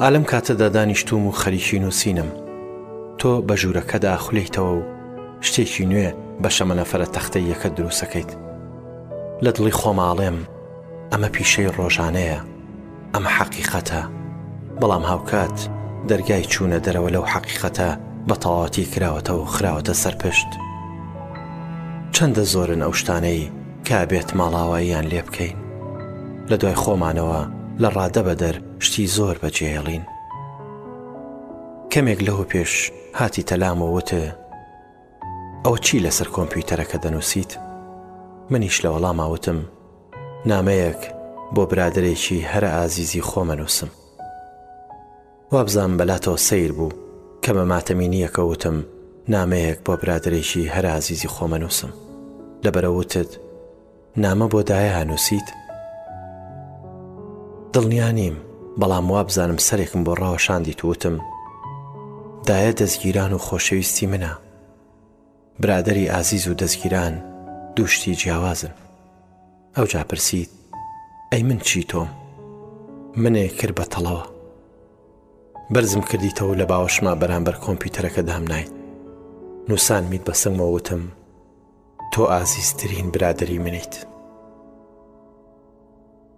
ئا لەم کاتەدا دانیشتووم و خەریکی نووسینم. تۆ بە ژوورەکەت ئاخولێیتەوە و شتێکی نوێ بە شەمەنەفەرە تەختەییەکەت دروستەکەیت. لە دڵی خۆما ئەڵێم ئەمە پیشەی ڕۆژانەیە، ئەمە حەقیقەتە، بەڵام هاوکات دەرگای چوونە دەرەوە لەو حەقیقەتە بە تەواوەتی کراوەتەوە و خراوەتە سەر پشت. چەندە زۆرن ئەو شتانەی، کا بێت ماڵاواییان لێ بکەین لە دوای خۆمانەوە لە ڕادەبەدەر شتی زۆر بە جێێڵین کەمێک لەهو پێش هاتی تەلام و وتە ئەو چی لەسەر کۆمپیوتەرەکە دەنووسیت منیش لە وەڵاماوتم نامەیەک بۆ برادێکی هەرە ئازیزی خۆمەنووسم وابزانم بەلاتەوە سەیر بوو کە بە ماتەمینییەکە وتم نامەیەک بۆ برادەرێکی هەرە ئازیزی خۆم ئەنووسم، لەبەرئەوە وتت نامە بۆ دایە ئەنووسیت؟ دڵنیا نیم، بەڵام وابزانم سەرێکم بۆ ڕاوەشاندیت و وتم دایە دەزگیران و خۆشەویستی منە، برادەری ئازیز و دەزگیران دوو شتی جیاوازن. ئەوجا پرسیت، ئەی من چی تۆم؟ منێ کرد بە تەڵەوە. بەرزم کردیتەوە و لە باوەشما بەرامبەر کۆمپیوتەرەکە دامنایت. نووسانمیت بە سنگمەوە وتم، تۆ ئازیزترین برادەری منیت.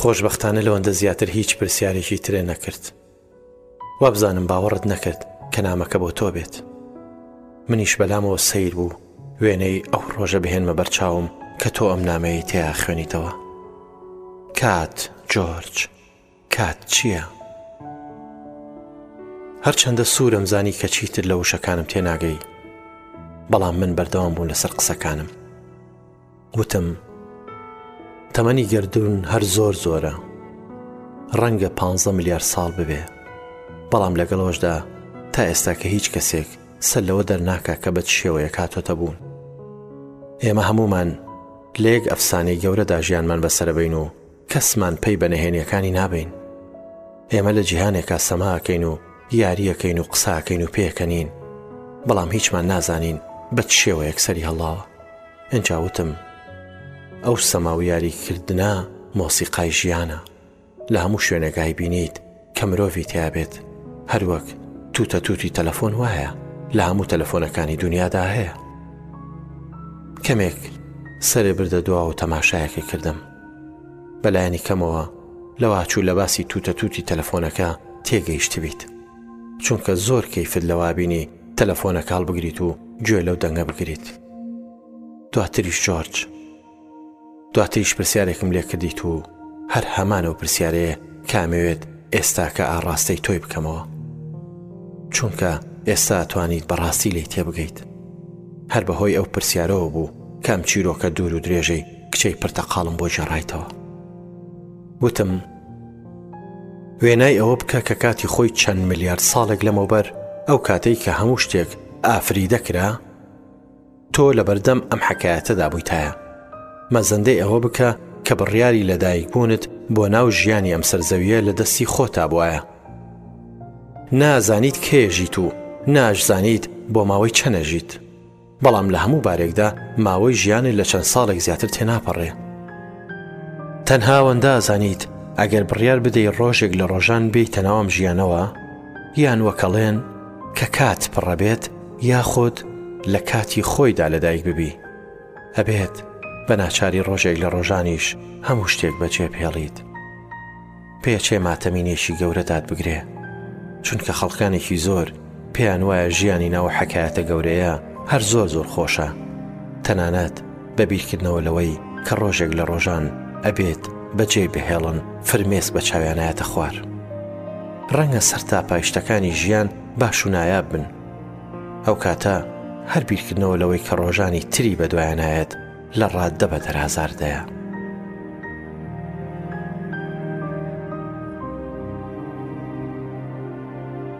خۆشبەختانە لەوەندە زیاتر هیچ پرسیارێکی ترێ نەکرد. وابزانم باوەڕت نەکرد کە نامەکە بۆ تۆ بێت منیش بەلامەوە سەیر بوو وێنەی ئەو ڕۆژە بهێنمە بەرچاوم کە تۆ ئەم نامەیە تیا خوێنیتەوە کات جۆرج کات چییە؟ هەرچەندە سوورم زانی کە چیتر لە وشەکانم تێناگەی بەڵام من بەردەوام بوون لەسەر قسەکانم وتم، تەمەنی گەردوون هەر زۆر زۆرە، ڕەنگە پانزە ملیار ساڵ ببێ، بەڵام لەگەڵ ئەوەشدا تا ئێستا کە هیچ کەسێک سەر لەوە دەرناکا کە بە چ شێوەیەک هاتۆتە بوون. ئێمە هەموومان لە یەک ئەفسانەی گەورەدا ژیانمان بەسەرەبەین و کەسمان پەی بە نەهێنیەکانی نابەین ئێمە لە جیهانێکا سەماکەین و یاریەکەین و قساکەین و پێکەنین بەڵام هیچمان نازانین بە چ شێوەیەک سەری هەڵاوە ئەجا وتم ئەو سەما و یاریکردنە مۆسیقای ژیانە لە هەموو شوێنێکای بینیت کە مرۆڤی تیا بێت هەر وەک تووتە تووتی تەلەفۆن وایە لە هەموو تەلەفۆنەکانی دنیادا هەیە کەمێک سەرێ بردە دوا و تەماشایەکی کردم بەلایەنی کەمەوە لەواچوو لە باسی تووتە تووتی تەلەفۆنەکە تێگەیشت بیت چونکە زۆر کەیفت لەوابینی تەلەفۆنە کاڵ بگریت و گوێ لەو دەنگە بگریت دواتریش جۆرج دواتریش پرسیارێکم لێ کردیت و هەر هەمان ئەو پرسیارەیە کامەوێت ئێستاکە ئاڕاستەی تۆی بکەمەوە چونکە ئێستا توانیت بەڕاستی لی تێبگەیت هەر بەهۆی ئەو پرسیارەوە بوو کەم چیرۆکە دوور و درێژەی کچەی پرتەقاڵم بۆ جێڕایتەوە وتم وێنای ئەوە بکە کە کاتی خۆی چەند ملیارد ساڵێک لەمەوبەر ئەو کاتەی کە هەموو شتێک ئافری دەکرا تۆ لەبەردەم ئەم حەکایەتەدا بوویتایە مەزەندەی ئەوە بکە کە بڕیاری لەدایک بوونت بۆ ناو ژیانی ئەم سەرزەویە لە دەستی خۆتا بواە نازانیت کێژیت و ناشزانیت بۆ ماوەی چەنەژیت بەڵام لە هەموو بارێکدا ماوەی ژیانی لە چەند ساڵێک زیاتر تێناپەڕێ تەنهاوەندازانیت ئەگەر بڕیار بدەی ڕۆژێک لە ڕۆژان بێی تەناوم ژیانەوە یان وەکەڵێن کە کات پڕەبێت یاخود لە کاتی خۆیدا لەدایک ببی ئەبێت بە ناچاری ڕۆژێک لە ڕۆژانیش هەموو شتێک بەجێ پێڵیت پێچێ ماتەمینێکی گەورەدات بگرێ چونکە خەڵکانێکی زۆر پێیان وایە ژیانی ناو حکایەتە گەورەیە هەر زۆر زۆر خۆشە تەنانەت بە بیرکردنەوە لەوەی کە ڕۆژێک لە ڕۆژان ئەبێت بە جێی بهێڵن فرمێسک بە چاویان ئایەتە خوار ڕەنگە سەرتاپای شتەکانی ژیان باش و نایاب بن ئەو کاتە هەر بیرکردنەوە لەوەی کە ڕۆژانی تری بەدوایانایەت لە ڕاددە بە دەرازاردەیە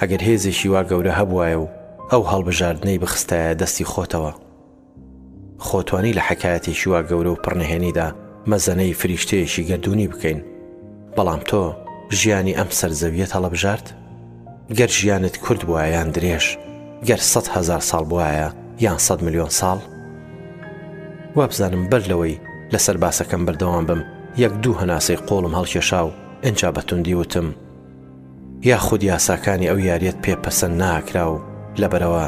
ئەگەر هێزێکی وا گەورە هەبوایە و ئەو هەڵبژاردنەی بخستایە دەستی خۆتەوە خۆ توانی لە حەکایەتێکی وا گەورە و پڕنهێنیدا مەزەنەی فریشتەیەکی گەردوونی بکەین بەڵام تۆ ژیانی ئەم سەرزەویە هەڵبژارد گەر ژیانت کورد بووە یان درێژ گەر سە هزار ساڵ بواە یان سە میلیۆن ساڵ وابزانم بەر لەوەی لەسەر باسەکەم بەردەوام بم یەک دوو هەناسەی قۆڵم هەڵکێشا و ئەجا بەتوندی وتم یاخود یاساکانی ئەو یاریەت پێ پەسەند ناکرا و لەبەرەوە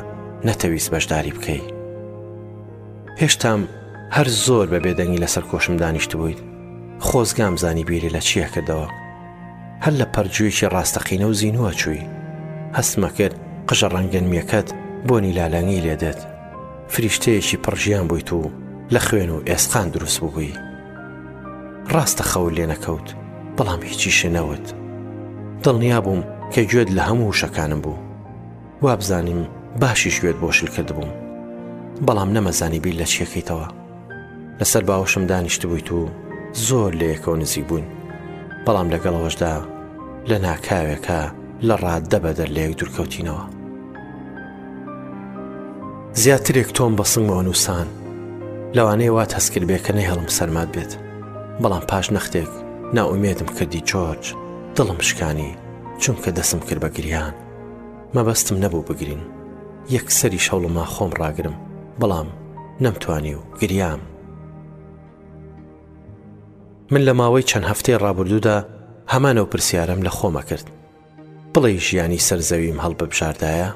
نەتەویست بەشداری بکەی؟ هێشتام هەر زۆر بە بێدەنگی لەسەر کۆشم دانیشتبوویت، خۆزگام زانی بیری لە چییە کردەوە. هەر لە پەڕجوویەکی ڕاستەقینە و زینووە چووی. هەستمە کرد قژە ڕەنگەنمییەکەت بۆنی لالەنگی لێ دێت. فریشتەیەکی پڕ ژیان بوویت و لە خوێن و ئێسقان دروست بووبووی. ڕاستە خەوت لێ نەکەوت بەڵام هیچیشە نەوت دڵنیا بووم کە گوێت لە هەموو وشەکانم بوو وابزانیم باشیش گوێت بۆ شل کرد بووم بەڵام نەمەزانی بیر لە چیەکەیتەوە لەسەر باوەشم دانیشت بوویت و زۆر لە یەکەوە نزیک بووین بەڵام لەگەڵەوەشدا لە ناکاوێکە لە ڕاددە بەدەر لە یەک دوورکەوتینەوە زیاترێک تۆم بە سنگەوە نووسان لەوانەیە وات هەستکردبێ کە نەهێڵم سەرمات بێت بەڵام پاش نەختێک ناومێدم کردی جۆرج دڵم شکانی چونکە دەسم کرد بە گریان مەبەستم نەبوو بگرین یەکسەری شەڵما خۆم ڕاگرم بەڵام نەمتوانی و گریام من لە ماوەی چەند هەفتەی ڕابردوودا هەمانە و پرسیارم لە خۆمە کرد بڵێی ژیانی سەر زەویم هەڵببژاردایە؟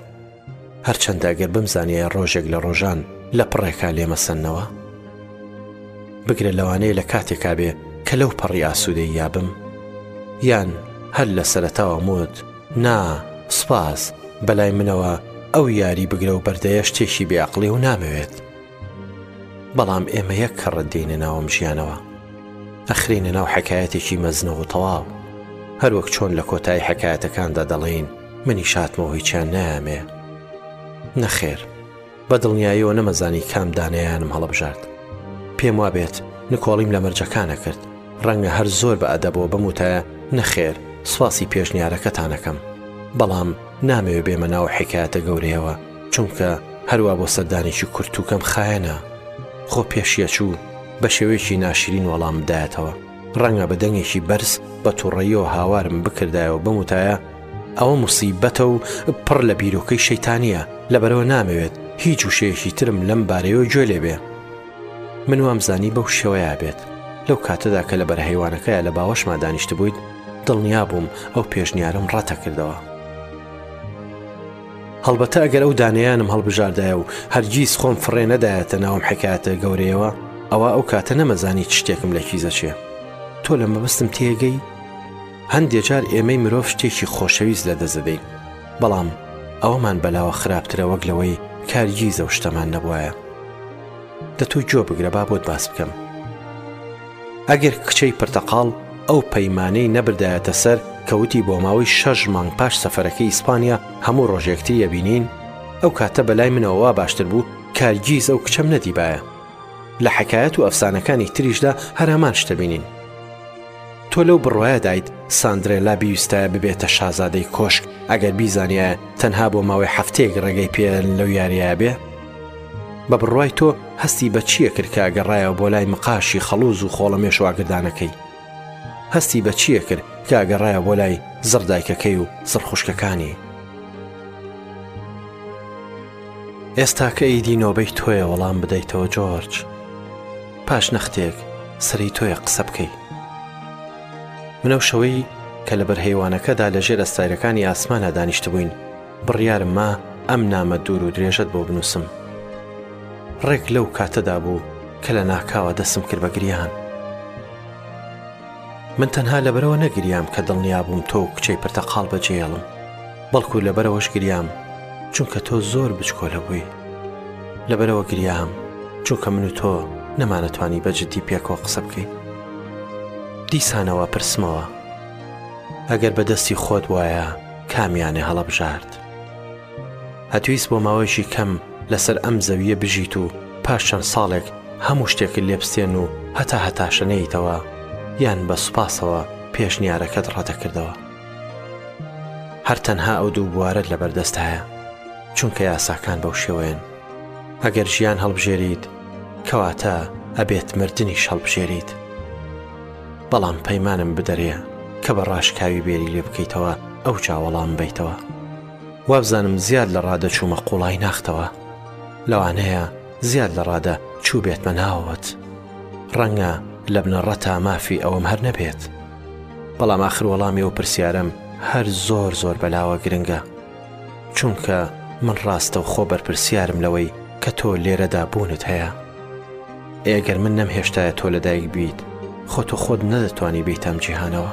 هەرچەندە گەر بمزانیایە ڕۆژێک لە ڕۆژان لە پڕێکا لێمەسەننەوە؟ بگرە لەوانەیە لە کاتێکا بێ کە لەو پەڕی ئاسوودەی یابم؟ یان هەر لە سەرەتاوە موت نا سوپاس بەلای منەوە ئەو یاری بگرە و بەردەیە شتێکی بێعقلی و نامەوێت. بەڵام ئێمە یەک کەڕەت دێینە ناو ئەم ژیانەوە ئەخرێنە ناو حەکایەتێکی مەزنەوە تەواو هەروەک چۆن لە کۆتایی حەکایەتەکاندا دەڵێین منی شاتمەوە هیچیان نامێ نەخێر بە دڵنیایەوە نەمەزانی کام دانیانم هەڵبژارد پێم وابێت نکۆڵیم لە مەرجەکانە کرد ڕەنگە هەر زۆر بە ئەدەبەوە بەموتایە نەخێر سواسی پێشنیارەکەتانەکەم بەڵام نامەوێ بێمە ناو حکایەتە گەورەیەوە چونکە هەروا بۆ سەردانێکی کورت و کەم خایەنە خۆ پێشیەچوو بە شێوەیەکی ناشرین وەڵام بدایەتەوە ڕەنگە بە دەنگێکی بەرز بە توڕەیەوە هاوارم بکردایەوە بم وتایە ئەوە مصیبەتە و پڕ لە بیرۆکەی شەیتانە لەبەرەوە نامەوێت هیچ وشەیەکی ترم لەم بارەیەوە گوێ لێ بێ من وامزانی بەو شێوەیە بێت لەو کاتەدا کە لە بەرهەیوانەکەی لە باوەشما دانیشت بوویت دڵنیا بووم ئەو پێشنیارەم ڕەتەکردەوە. هەڵبەتە ئەگەر ئەو دانیانم هەڵبژاردایە و هەرگیز خۆم فڕێ نەدایەتە ناوم حکاتە گەورەیەوە ئەوە ئەو کاتە نەمەزانی شتێکم لە کیزەچێ تۆ لە مەبستم تێگەی هەندێ جار ئێمەی مرۆڤ شتێکی خۆشەویست لە دەزدەین بەڵام ئەومان بەلاوە خراپترە وەک لەوەی کارگیزە و شتەمان نەبواە دە تۆ گوێ بگرە با بۆت باس بکەم ئەگەر کچەی پرتەقاڵ ئەو پەیمانەی نەبردایەتە سەر کە وتی بۆ ماوەی شەش مانگ پاش سەفەرەکەی ئیسپانیا هەموو ڕۆژێکتری ئەبینین ئەو کاتە بەلای منەوە وا باشتر بوو کارگیز ئەو کچەم نەدیبایە لە حکایەت و ئەفسانەکانی تریشدا هەرامان شتەبینین تۆ لەو بڕواە دایت ساندرێلا بیویستایە ببێتە شازادەی کۆشک ئەگەر بیزانایە تەنها بۆ ماوەی هەفتەیەک ڕێگەی پێ لەو یاریە بێ بە بڕوای تۆ هەستی بە چییە کرد کە گەڕایەوە بۆ لای مقاشی خەڵوز و خۆڵە مێشواگردانەکەی هەستی بە چییە کرد کە گەڕایە بۆ لای زڕدایکەکەی و زڕخشکەکانی ئێستا کە ئیدی نۆبەی تۆیە وەڵام بدەیتەوە جۆرج پاش نەختێک سەری تۆیە قسە بکەی منەو شەوەی کە لە بەرهەیوانەکەدا لە ژێر ئەستایرەکانی ئاسمانە دانیشتبووین بڕیارم ما ئەم نامە دوور و درێژەت بۆ بنووسم. ڕێک لەو کاتەدا بوو کە لە ناکاوە دەستم کرد بە گریان. من تەنها لەبەرەوە نەگریام کە دڵنیا بووم تۆ و کچەی پرتەقاڵ بەجێڵم، بەڵکو لەبەرەوەش گریام چونکە تۆ زۆر بچکۆلە بووی. لەبەرەوە گریام چونکە من و تۆ نەمانەتوانی بە جددی پێکەوە قسە بکەین. دیسانەوە پرسمەوە، ئەگەر بە دەستی خۆت وایە، کامیانی هەڵەبژارد؟ ئەتویست بۆ ماوەیەکی کەم لەسەر ئەم زەوییە بژیت و پاش چەند ساڵێک هەموو شتێکت لێبستێن و هەتا هەتاشە نەیتەوە یان بە سوپاسەوە پێشنیارەکەت ڕەتەکردەوە؟ هەر تەنها ئەو دوو بوارەت لەبەردەستایە چونکە یاساکان بەو شێوەیەن ئەگەر ژیان هەڵبژێریت کەواتە ئەبێت مردنیش هەڵبژێریت. بەڵام پەیمانم بدەرێ کە بە ڕاشکاوی بێری لێ بکەیتەوە ئەو چاوەڵام بیتەوە وابزانم زیاد لە ڕادە چوومە قوڵای ناختەوە لەوانەیە زیاد لە ڕادە چوو بێتمە ناوەوەت ڕەنگە لە بنەڕە تا مافی ئەوەم هەر نەبێت بەڵام ئاخر وەڵامی ئەو پرسیارم هەر زۆر زۆر بەلاوە گرنگە چونکە من ڕاستەوخۆ بەرپرسیارم لەوەی کە تۆ لێرەدا بوونت هەیە ئێگەر من نەم هێشتایە تۆ لەدایک بیت خۆ تۆ خۆت نەدەتوانی بیتەم جیهانەوە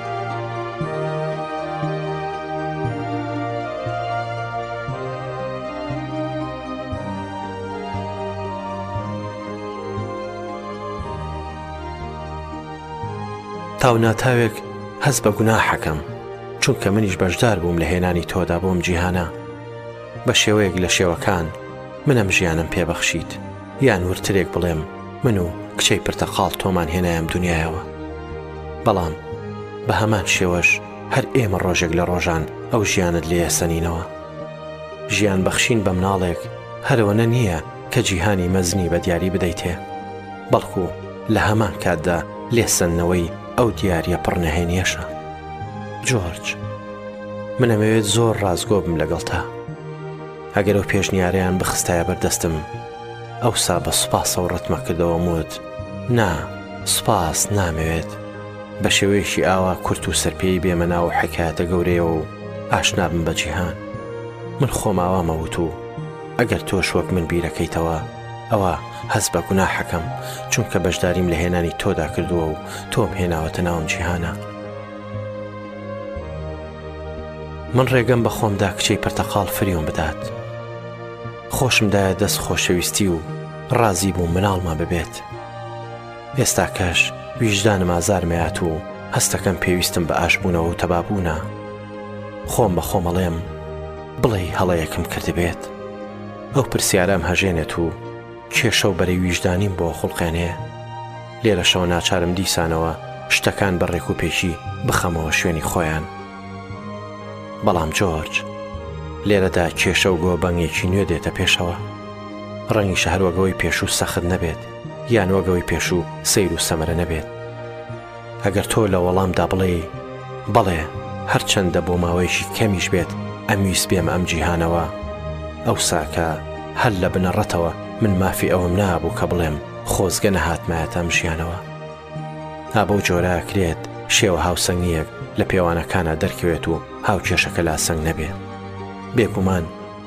تاوناتاوێک هەست بە گوناحەکەم چونکە منیش بەشدار بووم لە هێنانی تۆدا بۆم جیهانە بە شێوەیەک لە شێوەکان منم ژیانم پێبەخشیت یان وردترێک بڵێم من و کچەی پرتەقاڵ تۆمان هێنای ئەم دنیایەوە بەڵام بە هەمان شێوەش هەر ئێمە ڕۆژێک لە ڕۆژان ئەو ژیانت لێ سەنینەوە ژیان بەخشین بە مناڵێک هەرەوەنە نییە کە جیهانی مەزنی بە دیاری بدەیتێ بەڵکو لە هەمان کاتدا لێسەنەوەی ئەو دیارە پڕنەهێنیەشە جۆرج منەمەوێت زۆر ڕاستگۆ بم لەگەڵ تا ئەگەر ئەو پێشنیارەیان بخستایە بەر دەستم، ئەوسا بە سوپاسەوە ڕەتمەکردەوەم وت، نا، سوپاس نامەوێت. بە شێوەیەکی ئاوا کورت و سەرپێیی بێمە ناو ئەو حەکایەتە گەورەیەوە و ئاشنا بم بە جیهان. من خۆم ئاوامە وت و ئەگەر تۆش وەک من بیرەکەیتەوە، ئەوا هەست بە گوناحەکەم، چونکە بەشداریم لە هێنانی تۆدا کردووە و تۆم هێناوەتە ناو ئەم جیهانە. من ڕێگەم بە خۆم دا کچەی پرتەقاڵ فریوم بدات خۆشم دایە دەست خۆشەویستی و ڕازی بوو مناڵمان ببێت ئێستا کەش ویژدانم ئازارمەیات و هەستەکەم پێویستم بە ئاشبوونەوە و تەبابوونە خۆم بە خۆمەڵێم بڵێ هەڵەیەکم کردبێت ئەو پرسیارەم هەژێنێت و کێشە و بەرەی ویژدانیم بۆ خوڵقێنێ لێرەشەوە ناچارم دیسانەوە شتەکان بە ڕێک و پێکی بخەمەوە شوێنی خۆیان. بەڵام جۆرج، لێرەدا کێشە و گۆبەنگێکی نوێ دێتە پێشەوە. ڕەنگیشە هەر وەگەوەی پێشوو سەخت نەبێت، یان وەگەوەی پێشوو سەیر و سەمەرە نەبێت. ئەگەر تۆ لە وەڵامدا بڵێی، بەڵێ، هەرچەندە بۆ ماوەیەکی کەمیش بێت ئەمویست بێمە ئەم جیهانەوە، ئەوساکە هەر لە بنەڕەتەوە من مافی ئەوەم نابوو کە بڵێم، خۆزگە نەهاتمایەت ئەم ژیانەوە ها بەو جۆرە ئەکرێت شێوە هاوسەنگیەک لە پێوانەکانە دەرکەوێت و هاوکێشەکە لاسەنگ نەبێت بێگومان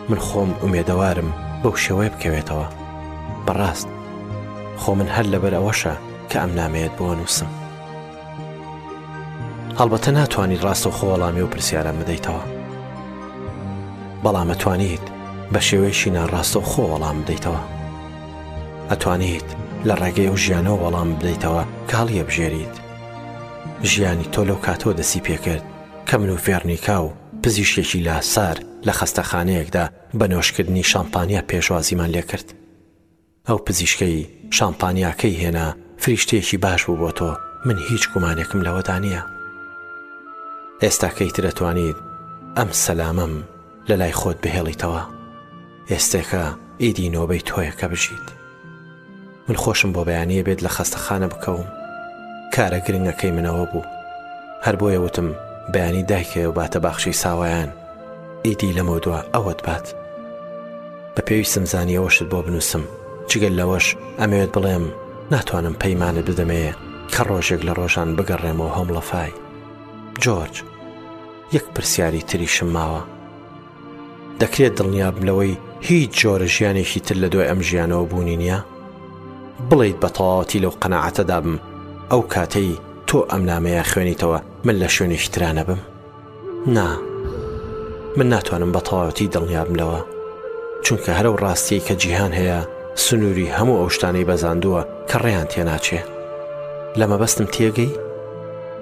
من خۆم ئومێدەوارم بەو شێوەیە بکەوێتەوە بەڕاست خۆ من هەر لەبەر ئەوەشە کە ئەم نامەیەت بۆ نووسم هەڵبەتە ناتوانیت ڕاستە خۆڵامی و پرسیارە بدەیتەوە بەڵام ئەتوانیت بە شێوەیەشی ناڕاستە و خۆ وەڵام بدەیتەوە ئەتوانیت لە ڕێگەی ئەو ژیانەوە وەڵام بدەیتەوە کە هەڵیەبژێریت ژیانی تۆ لەو کاتەوە دەسی پێکرد کە من و فێرنیکا و پزیشکێکی لاسار لە خەستەخانەیەکدا بە نۆشکردنی شامپانیا پێشوازیمان لێکرد ئەو پزیشکەی شامپانیاکەی هێنا فریشتێکی باش بوو بۆ تۆ من هیچ گومانێکم لەوەدا نییە ئێستا کەیتر دەتوانیت ئەم سەلامەم لەلای خۆت بهێڵیتەوە ئێستێکە ئیدی نۆبەی تۆیە کە بژیت من خۆشم بۆ بەیانە بێت لە خەستەخانە بکەوم کارە گرنگەکەی منەوە بوو هەر بۆیە وتم بەیانی دایکەوە باتە باخشی ساوایان ئیدی لەمە دووە ئەوەت بات بە پێویستم زانیەوەشت بۆ بنووسم جگەل لەوەش ئەمەوێت بڵێم ناتوانم پەیمانە بدەمەیە کە ڕۆژێک لە ڕۆژان بگەڕێمەوە هەمڵەفای جۆرج یەک پرسیاری تریشم ماوە دەکرێت دڵنیابم لەوەی هیچ جۆرە ژیانێکی تر لە دوای ئەم ژیانەوە بوونی نییە بڵیت بە تەواوەتی لەو قەنەعاتەدا بم ئەو کاتەی تۆ ئەم نامەیە خوێنیتەوە من لە شوێنێکی ترانە بم نا من ناتوانم بە تەواوەتی دڵنیابم لەوە چونکە هەرە و ڕاستیە کە جیهان هەیە سنووری هەموو ئەو شتانەی بەزاندووە کە ڕێیان تێناچێ لە مەبەستم تێگەی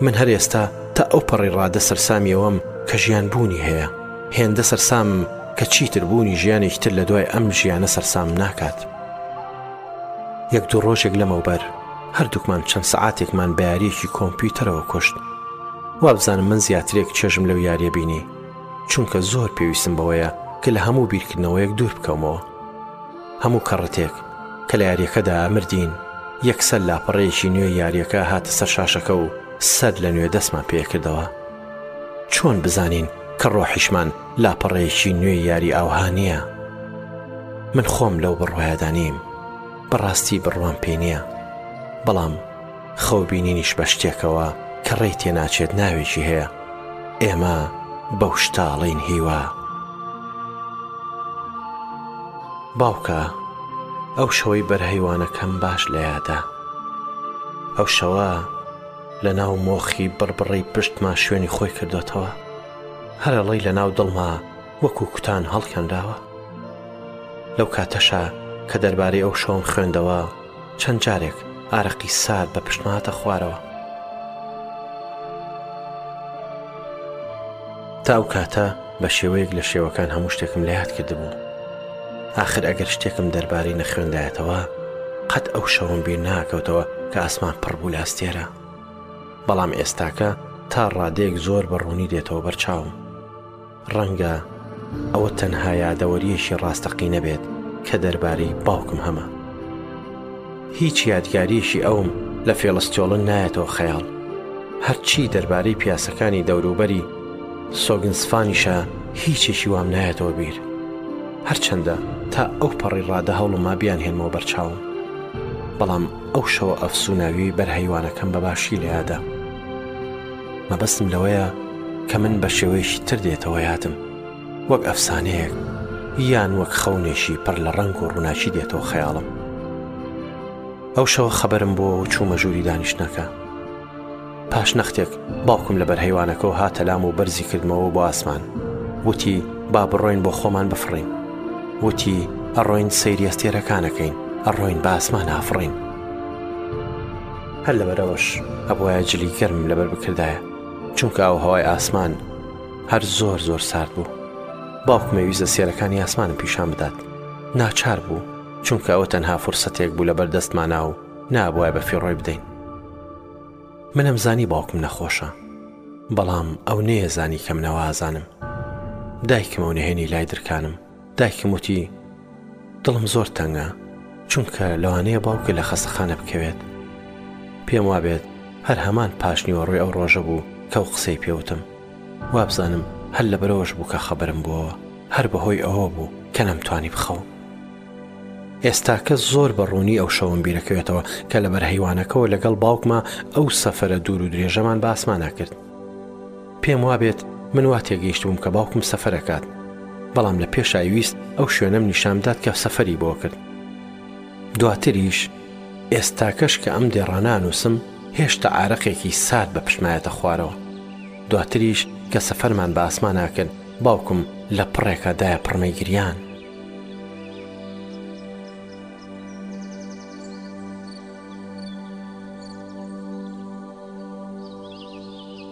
من هەر ئێستا تا ئەو پەڕی ڕادە سەرسامیەوەم کە ژیان بوونی هەیە هێندە سەرسامم کە چیتر بوونی ژیانێکی تر لە دوای ئەم ژیانە سەرسام ناکات یەک دوو ڕۆژێک لەمەوبەر هەردووکمان چەند سەعاتێکمان بەیاریەکی کۆمپیوتەرەوە کوشت وابزانم من زیاترێک چێژم لەو یاریە بینی چونکە زۆر پێویستم بەوەیە کە لە هەموو بیرکردنەوەیەک دوور بکەمەوە هەموو کەڕەتێک کە لە یاریەکەدا ئەمردین یەکسەر لاپەڕەیەکی نوێی یاریەکە هاتە سەر شاشەکە و سەر لە نوێ دەستمان پێکردەوە چۆن بزانین کە ڕۆحیشمان لاپەڕەیەکی نوێی یاری ئاوها نییە من خۆم لەو بڕوایەدا نیم بەڕاستی بڕوام پێ نییە بەڵام خەو بینینیش بە شتێکەوە کە ڕێی تێناچێت ناوێکی هەیە ئێمە بەو شتاڵین هیوا باوکە ئەو شەوەی بەرهەیوانەکەم باش لە یادە ئەو شەوە لە ناو مۆخی بڕبڕی پشتما شوێنی خۆی کردوتەوە هەرەڵی لە ناو دڵما وەکو کوتان هەڵکەنراوە. لەو کاتەشا کە دەربارەی ئەو شەوەم خوێندەوە چەند جارێک ئارەقی سارد بە پشتماتە خوارەوە. تا ئەو کاتە بە شێوەیەک لە شێوەکان هەموو شتێکم لە یاد کردبوو. آخر ئەگەر شتێکم دەربارەی نەخوێندایەتەوە قەت ئەو شەوم بیر ناکەوتەوە کە ئاسمان پڕ بوو لە ئەستێرە. بەڵام ئێستاکە تا ڕادەیەک زۆر بە ڕوونی دێتەوە بەرچاوم. ڕەنگە ئەوە تەنها یادەوەریەکی ڕاستەقینە بێت کە دەربارەی باوکم هەمە. هیچ یادگاریەکی ئەوم لە فێڵستۆڵن نایەتەوە خەیاڵ. هەرچی دەربارەی پیاسەکانی دەوروبەری سۆگنسفانیشە هیچێکی وام نایەتەوە بیر. هەرچەندە تا ئەو پەڕی ڕادە هەوڵما بیان هێنمەوە بەرچاوم. بەڵام ئەو شەوە ئەفسوناویەی بەر هەیوانەکەم بە باشی لە یادە. مەبەستم لەوەیە کە من بە شێوەیەکی تر دێتەوە یادم وەک ئەفسانەیەک یان وەک خەونێکی پڕ لە ڕنگ و ڕووناکی دێتەوە خەیاڵم ئەو شەوە خەبەرم بۆ و چوومە ژووری دانیشتنەکە پاش نەختێک باوکم لە بەرهەیوانەکەەوە هاتەلام و بەرزی کردمەوە بۆ ئاسمان وتی با بڕۆین بۆ خۆمان بفڕین وتی ئەڕۆین سەیری ئەستێرەکانەکەین ئەڕۆین بە ئاسمان ئافڕین هەر لەبەرەوەش ئەبوایە جلی گەرمم لەبەر بکردایە چونکە ئەو هەوای ئاسمان هەر زۆر زۆر سارد بوو باوکمەویستە سێرەکانی ئاسمانم پیشان بدات ناچار بوو چونکە ئەوە تەنها فرسەتێک بوو لە بەردەستمانە و نابواە بە فیڕۆی بدەین منم زانی باوکم نەخۆشە بەڵام ئەو نێزانی کەم نەوازانم دایکمەو نهێنی لای درکانم دایکم وتی دڵم زۆر تەنگە چونکە لەوانەیە باوکە لە خەستەخانە بکەوێت پێم وابێت هەر هەمان پاشنیوە ڕووی ئەو ڕۆژە بوو کە و قسەی پێوتم وابزانم هەر لە بەرەوەش بوو کە خەبرم بووەوە هەر بەهۆی ئەوە بوو کە نەمتوانی بخەوم ئێستاکە زۆر بە ڕوونی ئەو شەوم بیرەکەوێتەوە کە لە بەرهەیوانەکەەوە لەگەڵ باوکمە ئەو سەفرە دوور و درێژەمان باسمانە کرد پێم وابێت من وا تێگەیشتبووم کە باوکم سەفەرەکات بەڵام لە پێشای ویست ئەو شوێنەم نیشان بدات کە سەفەری بۆ کرد دواتریش ئێستاکەش کە ئەم دێڕانانووسم هێشتا ئارەقێکی سارد بە پشمایەتە خوارەوە دواتریش کە سەفەرمان بە ئاسمانا کرد باوکم لە پڕێکا دایە پڕمەی گریان